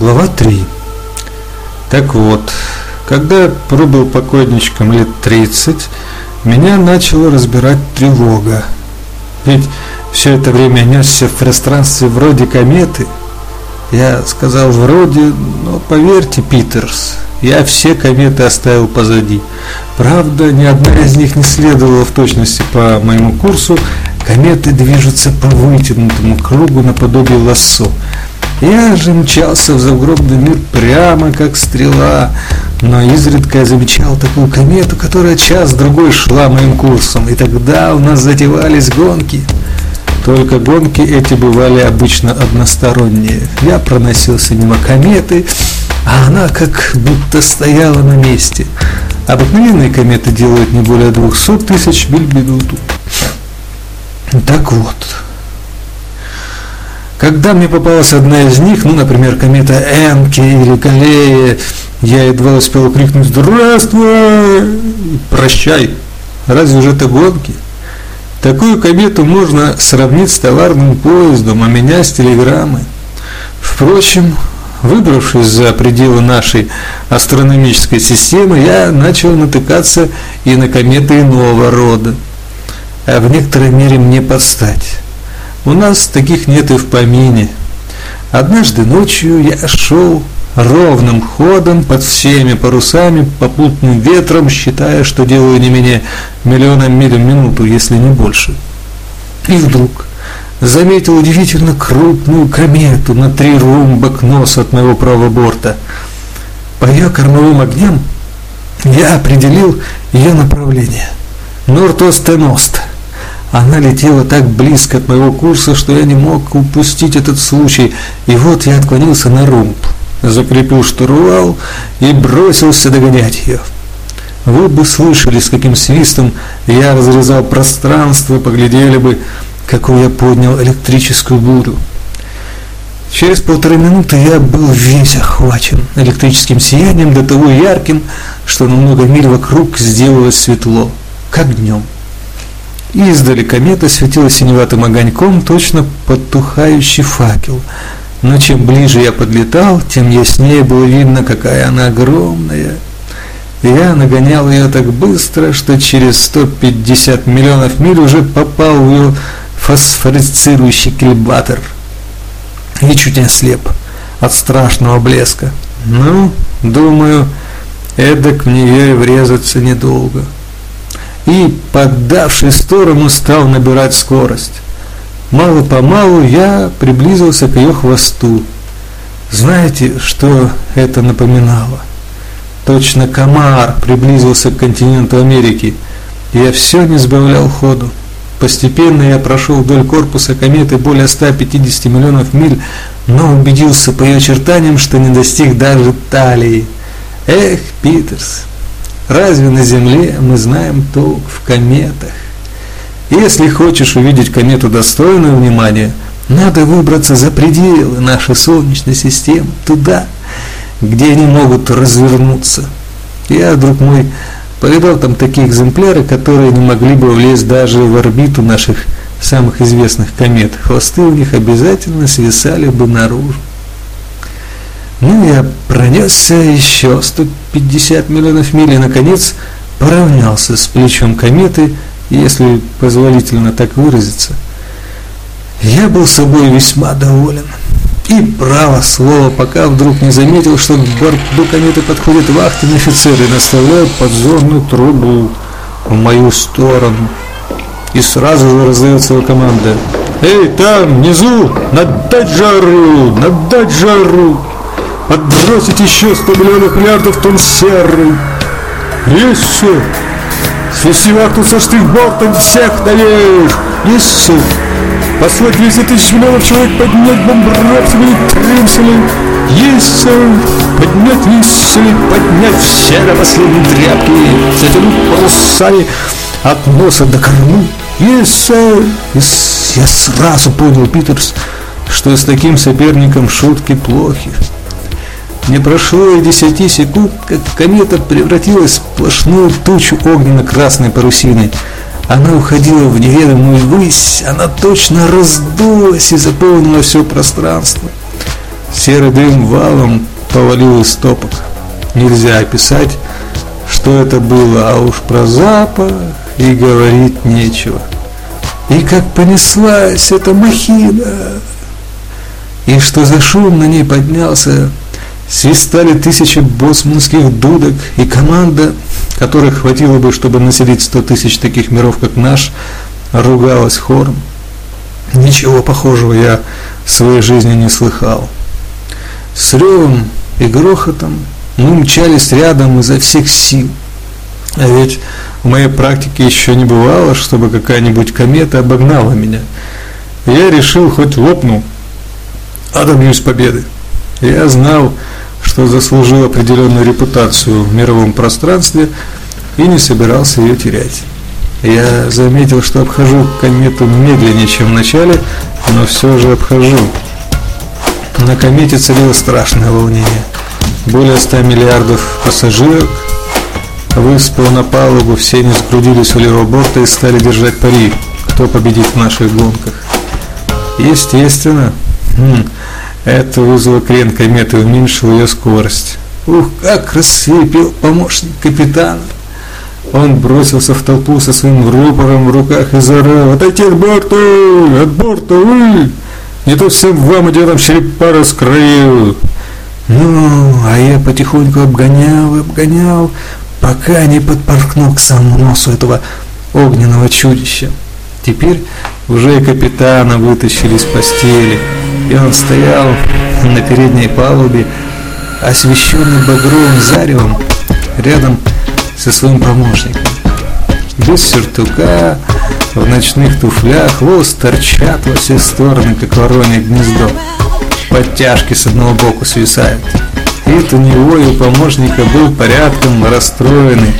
Глава 3. Так вот, когда я пробыл покойничком лет 30, меня начала разбирать тревога. Ведь все это время несся в пространстве вроде кометы. Я сказал вроде, но поверьте, Питерс, я все кометы оставил позади. Правда, ни одна из них не следовала в точности по моему курсу. Кометы движутся по вытянутому кругу наподобие лассо. Я же мчался в загробный мир прямо как стрела, но изредка я замечал такую комету, которая час-другой шла моим курсом, и тогда у нас затевались гонки. Только гонки эти бывали обычно односторонние. Я проносился мимо кометы, а она как будто стояла на месте. Обыкновенные кометы делают не более 200 тысяч миль в минуту. Так вот, когда мне попалась одна из них, ну, например, комета Энки или Галея, я едва успел крикнуть «Здравствуй!» «Прощай!» Разве же это гонки? Такую комету можно сравнить с товарным поездом, а меня с телеграммой. Впрочем, выбравшись за пределы нашей астрономической системы, я начал натыкаться и на кометы иного рода, а в некоторой мере мне подстать. У нас таких нет и в помине. Однажды ночью я шел ровным ходом под всеми парусами, попутным ветром, считая, что делаю не менее миллиона миль в минуту, если не больше. И вдруг заметил удивительно крупную комету на три румба к носу от моего правого борта. По ее кормовым огням я определил ее направление. Норд-Ост-Эност. Она летела так близко от моего курса, что я не мог упустить этот случай, и вот я отклонился на румб, закрепил штурвал и бросился догонять ее. Вы бы слышали, с каким свистом я разрезал пространство, поглядели бы, какую я поднял электрическую бурю. Через полторы минуты я был весь охвачен электрическим сиянием до того ярким, что на много миль вокруг сделалось светло, как днем. Издали комета светила синеватым огоньком, точно подтухающий факел. Но чем ближе я подлетал, тем яснее было видно, какая она огромная. Я нагонял ее так быстро, что через 150 миллионов миль уже попал в ее фосфорицирующий кильбатор. И чуть не ослеп от страшного блеска. Ну, думаю, эдак в нее и врезаться недолго и, поддавшись в сторону, стал набирать скорость. Мало-помалу я приблизился к ее хвосту. Знаете, что это напоминало? Точно комар приблизился к континенту Америки. Я все не сбавлял ходу. Постепенно я прошел вдоль корпуса кометы более 150 миллионов миль, но убедился по ее очертаниям, что не достиг даже талии. Эх, Питерс, Разве на Земле мы знаем толк в кометах? Если хочешь увидеть комету достойную внимания, надо выбраться за пределы нашей Солнечной системы, туда, где они могут развернуться. Я, друг мой, повидал там такие экземпляры, которые не могли бы влезть даже в орбиту наших самых известных комет. Хвосты у них обязательно свисали бы наружу. Ну, я пронесся еще 150 миллионов миль и, наконец, поравнялся с плечом кометы, если позволительно так выразиться. Я был собой весьма доволен. И право слово, пока вдруг не заметил, что к борту кометы подходит вахтенный офицер и наставляет подзорную трубу в мою сторону. И сразу же раздается его команда. «Эй, там, внизу, надать жару, надать жару!» Отбросить еще 100 миллионов миллиардов тонн серы. Еще. Свести вахту со штык-бортом всех наверх. Еще. Послать 200 тысяч миллионов человек поднять бомбардировки тримсели. Еще. Поднять висели, поднять все до последней тряпки. Затянуть парусами от носа до кормы. Еще. Я сразу понял, Питерс, что с таким соперником шутки плохи. Не прошло и десяти секунд, как комета превратилась в сплошную тучу огненно-красной парусины. Она уходила в неведомую высь, она точно раздулась и заполнила все пространство. Серый дым валом повалил из стопок. Нельзя описать, что это было, а уж про запах и говорить нечего. И как понеслась эта махина! И что за шум на ней поднялся, свистали тысячи боцманских дудок, и команда, которой хватило бы, чтобы населить сто тысяч таких миров, как наш, ругалась хором. Ничего похожего я в своей жизни не слыхал. С ревом и грохотом мы мчались рядом изо всех сил. А ведь в моей практике еще не бывало, чтобы какая-нибудь комета обогнала меня. Я решил, хоть лопну, а добьюсь победы. Я знал, что заслужил определенную репутацию в мировом пространстве и не собирался ее терять. Я заметил, что обхожу комету медленнее, чем в начале, но все же обхожу. На комете царило страшное волнение. Более 100 миллиардов пассажирок выспал на палубу, все не сгрудились у левого борта и стали держать пари, кто победит в наших гонках. Естественно, хм, это вызвало крен кометы уменьшило ее скорость. Ух, как рассвепил помощник капитана! Он бросился в толпу со своим рупором в руках и заорал «Отойти от борта! От борта! Вы! Не то всем вам идиотам черепа раскрою!» Ну, а я потихоньку обгонял, обгонял, пока не подпоркнул к самому носу этого огненного чудища. Теперь уже и капитана вытащили из постели, и он стоял на передней палубе, освещенный багровым заревом, рядом со своим помощником. Без сюртука, в ночных туфлях, волосы торчат во все стороны, как воронье гнездо. Подтяжки с одного боку свисают. И у него и у помощника был порядком расстроенный.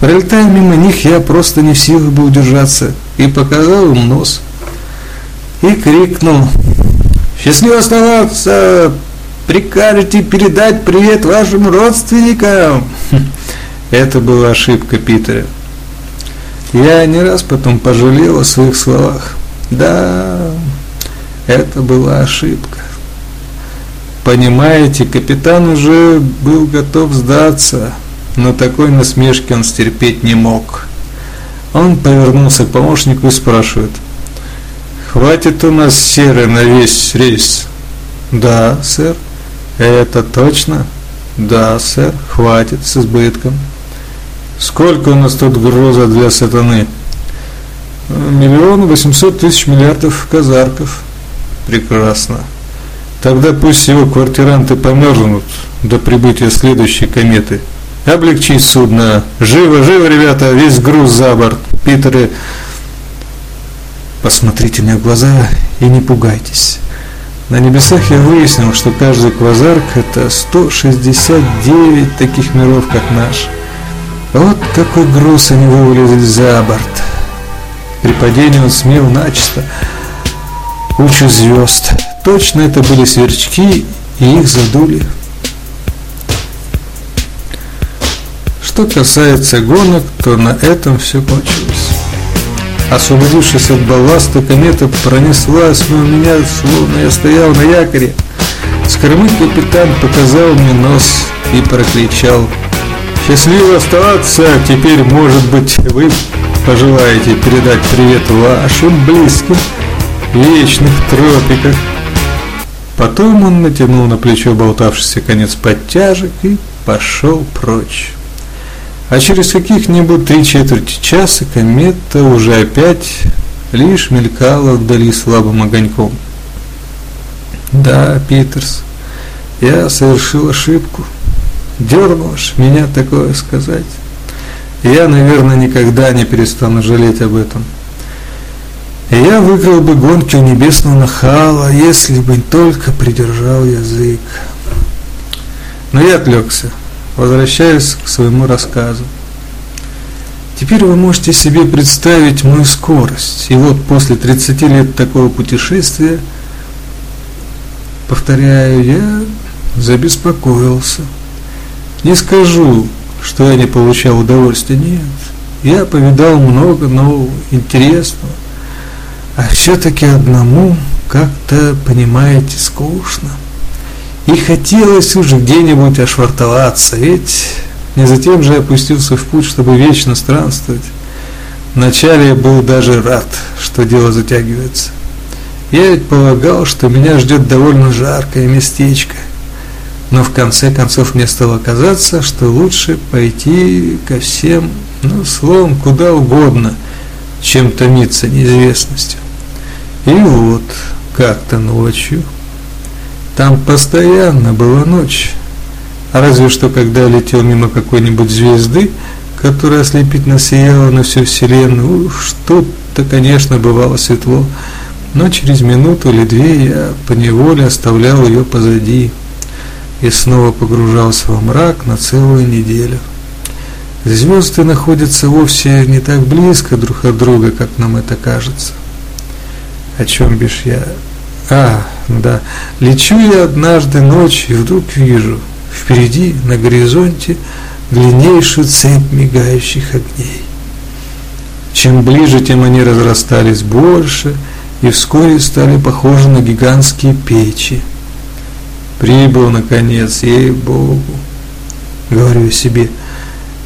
Пролетая мимо них, я просто не в силах был удержаться и показал им нос. И крикнул «Счастливо оставаться! Прикажете передать привет вашим родственникам!» Это была ошибка Питера. Я не раз потом пожалел о своих словах. Да, это была ошибка. Понимаете, капитан уже был готов сдаться, но такой насмешки он стерпеть не мог. Он повернулся к помощнику и спрашивает. «Хватит у нас серы на весь рейс?» «Да, сэр». «Это точно?» «Да, сэр, хватит с избытком». Сколько у нас тут гроза для сатаны? Миллион восемьсот тысяч миллиардов казарков. Прекрасно. Тогда пусть его квартиранты померзнут до прибытия следующей кометы. Облегчить судно. Живо, живо, ребята, весь груз за борт. Питеры, посмотрите мне в глаза и не пугайтесь. На небесах я выяснил, что каждый квазарк это 169 таких миров, как наш. Вот какой груз они вывалили за борт. При падении он смел начисто кучу звезд. Точно это были сверчки, и их задули. Что касается гонок, то на этом все кончилось. Освободившись от балласта, комета пронеслась мимо меня, словно я стоял на якоре. С кормы капитан показал мне нос и прокричал Счастливо оставаться, теперь, может быть, вы пожелаете передать привет вашим близким в вечных тропиках. Потом он натянул на плечо болтавшийся конец подтяжек и пошел прочь. А через каких-нибудь три четверти часа комета уже опять лишь мелькала вдали слабым огоньком. Да, Питерс, я совершил ошибку дернулось меня такое сказать. Я, наверное, никогда не перестану жалеть об этом. Я выиграл бы гонки у небесного нахала, если бы только придержал язык. Но я отвлекся. Возвращаюсь к своему рассказу. Теперь вы можете себе представить мою скорость. И вот после 30 лет такого путешествия, повторяю, я забеспокоился. Не скажу, что я не получал удовольствия, нет. Я повидал много нового, интересного. А все-таки одному как-то, понимаете, скучно. И хотелось уже где-нибудь ошвартоваться, ведь не затем же опустился в путь, чтобы вечно странствовать. Вначале я был даже рад, что дело затягивается. Я ведь полагал, что меня ждет довольно жаркое местечко. Но в конце концов мне стало казаться, что лучше пойти ко всем, ну, словом, куда угодно, чем томиться неизвестностью. И вот, как-то ночью, там постоянно была ночь, а разве что когда летел мимо какой-нибудь звезды, которая ослепительно сияла на всю Вселенную, тут-то, конечно, бывало светло, но через минуту или две я поневоле оставлял ее позади и снова погружался во мрак на целую неделю. Звезды находятся вовсе не так близко друг от друга, как нам это кажется. О чем бишь я? А, да, лечу я однажды ночью и вдруг вижу, впереди на горизонте длиннейшую цепь мигающих огней. Чем ближе, тем они разрастались больше и вскоре стали похожи на гигантские печи. Прибыл, наконец, ей-богу, говорю себе,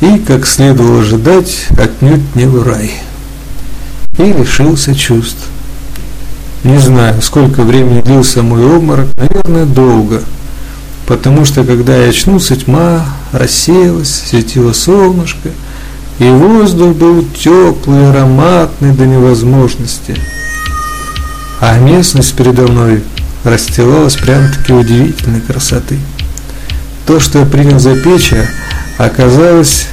и, как следовало ожидать, отнюдь не в рай. И лишился чувств. Не знаю, сколько времени длился мой обморок, наверное, долго, потому что, когда я очнулся, тьма рассеялась, светило солнышко, и воздух был теплый, ароматный до невозможности. А местность передо мной расстилалась прям-таки удивительной красоты. То, что я принял за печь, оказалось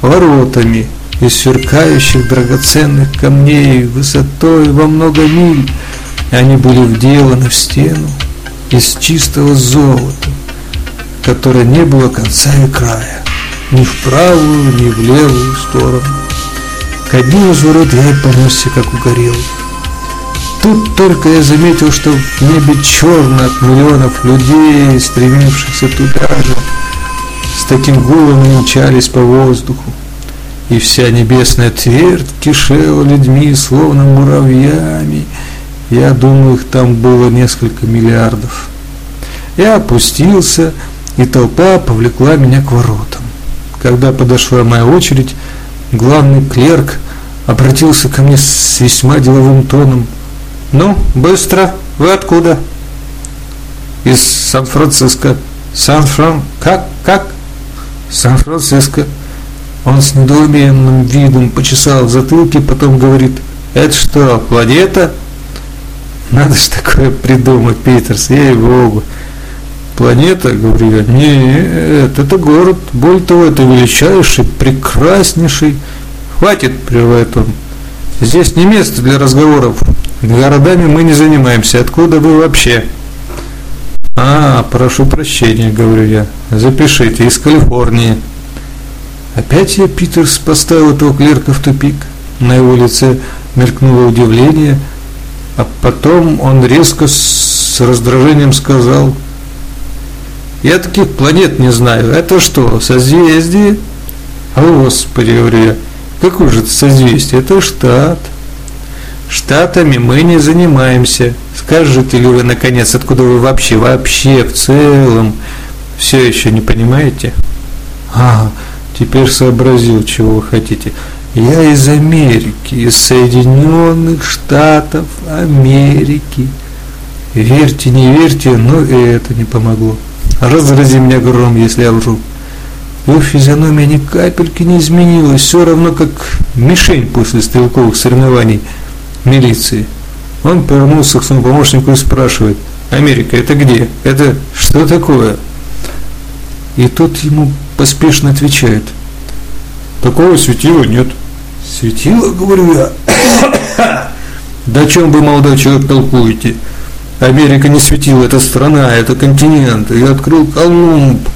воротами из сверкающих драгоценных камней высотой во много миль. Они были вделаны в стену из чистого золота, которое не было конца и края, ни в правую, ни в левую сторону. К одним из ворот я и понесся, как угорелый. Тут только я заметил, что в небе черно от миллионов людей, стремившихся туда же, с таким гулом мчались по воздуху. И вся небесная твердь кишела людьми, словно муравьями. Я думаю, их там было несколько миллиардов. Я опустился, и толпа повлекла меня к воротам. Когда подошла моя очередь, главный клерк обратился ко мне с весьма деловым тоном – ну, быстро. Вы откуда? Из Сан-Франциско. Сан-Фран... Как? Как? Сан-Франциско. Он с недоуменным видом почесал в затылке, потом говорит, это что, планета? Надо ж такое придумать, Питерс, ей-богу. Планета, говорю я, нет, это город, более того, это величайший, прекраснейший. Хватит, прерывает он. Здесь не место для разговоров. Городами мы не занимаемся. Откуда вы вообще? А, прошу прощения, говорю я. Запишите, из Калифорнии. Опять я, Питерс, поставил этого клерка в тупик. На его лице мелькнуло удивление, а потом он резко с раздражением сказал, «Я таких планет не знаю. Это что, созвездие?» «А, Господи, говорю я, какое же это созвездие? Это штат». Штатами мы не занимаемся. Скажете ли вы, наконец, откуда вы вообще, вообще в целом все еще не понимаете? А, теперь сообразил, чего вы хотите. Я из Америки, из Соединенных Штатов Америки. Верьте, не верьте, но и это не помогло. Разрази меня гром, если я лжу. Его физиономия ни капельки не изменилась, все равно как мишень после стрелковых соревнований – милиции. Он повернулся к своему помощнику и спрашивает, Америка, это где? Это что такое? И тот ему поспешно отвечает, такого светила нет. Светила, говорю я. Да чем вы, молодой человек, толкуете? Америка не светила, это страна, это континент. Я открыл Колумб.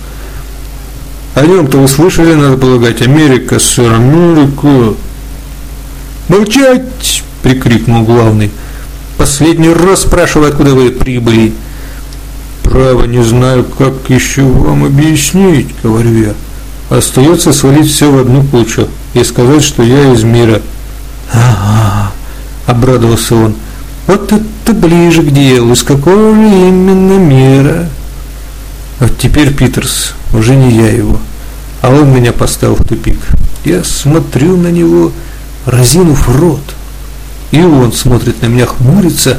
О нем-то вы слышали, надо полагать, Америка, сэр, Америка. Молчать! прикрикнул главный. Последний раз спрашиваю, откуда вы прибыли. Право не знаю, как еще вам объяснить, говорю я. Остается свалить все в одну кучу и сказать, что я из мира. Ага, обрадовался он. Вот это ближе к делу, из какого же именно мира? Вот теперь Питерс, уже не я его, а он меня поставил в тупик. Я смотрю на него, разинув рот, и он смотрит на меня, хмурится,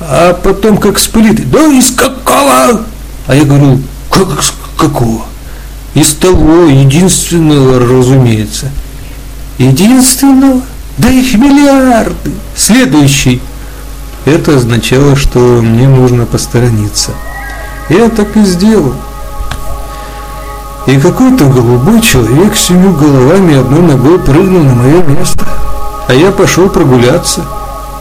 а потом как спылит, да из какого? А я говорю, как какого? Из того единственного, разумеется. Единственного? Да их миллиарды. Следующий. Это означало, что мне нужно посторониться. Я так и сделал. И какой-то голубой человек с семью головами одной ногой прыгнул на мое место. А я пошел прогуляться.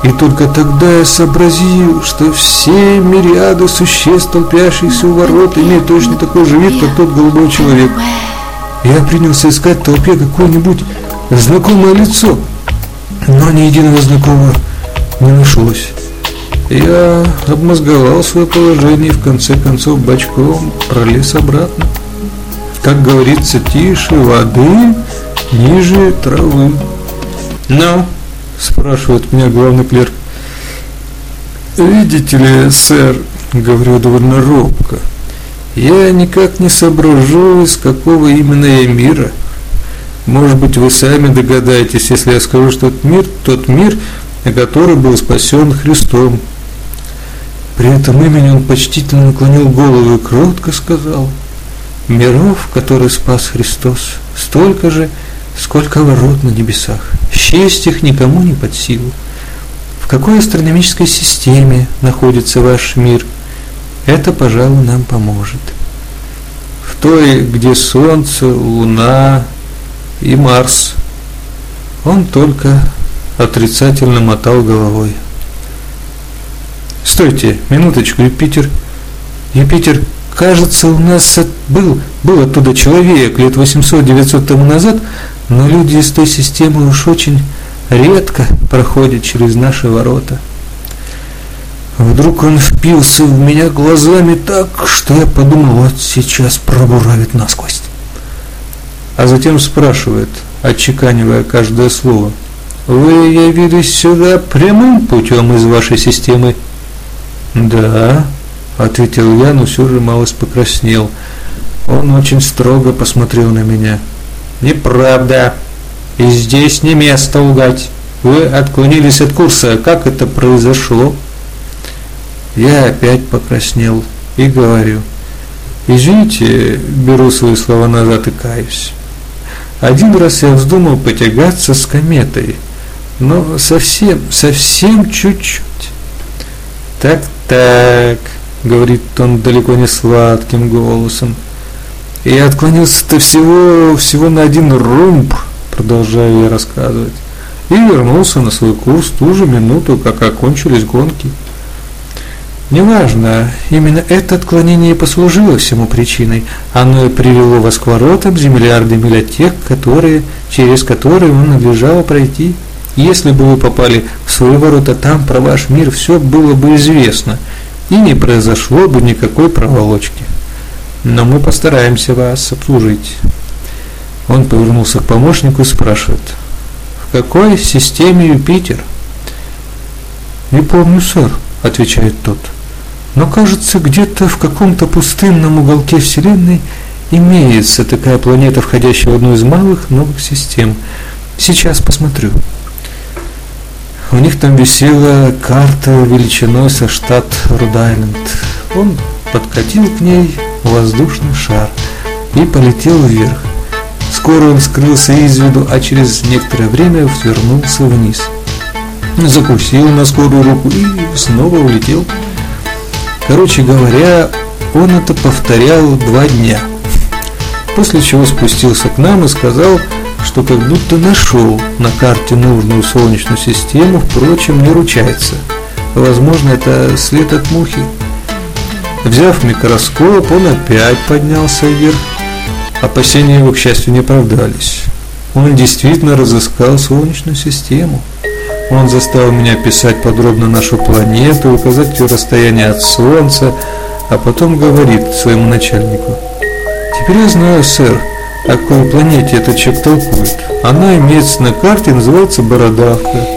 И только тогда я сообразил, что все мириады существ, толпящихся у ворот, имеют точно такой же вид, как тот голубой человек. Я принялся искать в толпе какое-нибудь знакомое лицо, но ни единого знакомого не нашлось. Я обмозговал свое положение и в конце концов бочком пролез обратно. Как говорится, тише воды, ниже травы. Но, спрашивает меня главный клерк, видите ли, сэр, говорю довольно робко, я никак не соображу, из какого именно я мира. Может быть, вы сами догадаетесь, если я скажу, что тот мир, тот мир, который был спасен Христом. При этом имени он почтительно наклонил голову и кротко сказал, «Миров, который спас Христос, столько же, сколько ворот на небесах. Счесть их никому не под силу. В какой астрономической системе находится ваш мир? Это, пожалуй, нам поможет. В той, где Солнце, Луна и Марс. Он только отрицательно мотал головой. Стойте, минуточку, Юпитер. Юпитер, кажется, у нас был, был оттуда человек лет 800-900 тому назад, но люди из той системы уж очень редко проходят через наши ворота. Вдруг он впился в меня глазами так, что я подумал, вот сейчас пробуравит насквозь. А затем спрашивает, отчеканивая каждое слово, «Вы явились сюда прямым путем из вашей системы?» «Да», – ответил я, но все же малость покраснел. Он очень строго посмотрел на меня. «Неправда. И здесь не место лгать. Вы отклонились от курса. Как это произошло?» Я опять покраснел и говорю. «Извините, беру свои слова назад и каюсь. Один раз я вздумал потягаться с кометой, но совсем, совсем чуть-чуть. Так «Так», — говорит он далеко не сладким голосом. «Я отклонился-то всего, всего на один румб», — продолжаю я рассказывать, и вернулся на свой курс ту же минуту, как окончились гонки. Неважно, именно это отклонение и послужило всему причиной. Оно и привело вас к воротам от тех, которые, через которые вам надлежало пройти. Если бы вы попали в свои ворота там, про ваш мир все было бы известно, и не произошло бы никакой проволочки. Но мы постараемся вас обслужить. Он повернулся к помощнику и спрашивает, в какой системе Юпитер? Не помню, сэр, отвечает тот. Но кажется, где-то в каком-то пустынном уголке Вселенной имеется такая планета, входящая в одну из малых новых систем. Сейчас посмотрю. У них там висела карта величиной со штат Рудайленд. Он подкатил к ней воздушный шар и полетел вверх. Скоро он скрылся из виду, а через некоторое время вернулся вниз. Закусил на скорую руку и снова улетел. Короче говоря, он это повторял два дня. После чего спустился к нам и сказал, что как будто нашел на карте нужную солнечную систему, впрочем, не ручается. Возможно, это след от мухи. Взяв микроскоп, он опять поднялся вверх. Опасения его, к счастью, не оправдались. Он действительно разыскал Солнечную систему. Он заставил меня писать подробно нашу планету, указать ее расстояние от Солнца, а потом говорит своему начальнику. «Теперь я знаю, сэр, о какой планете этот человек толкует. Она имеется на карте и называется Бородавка.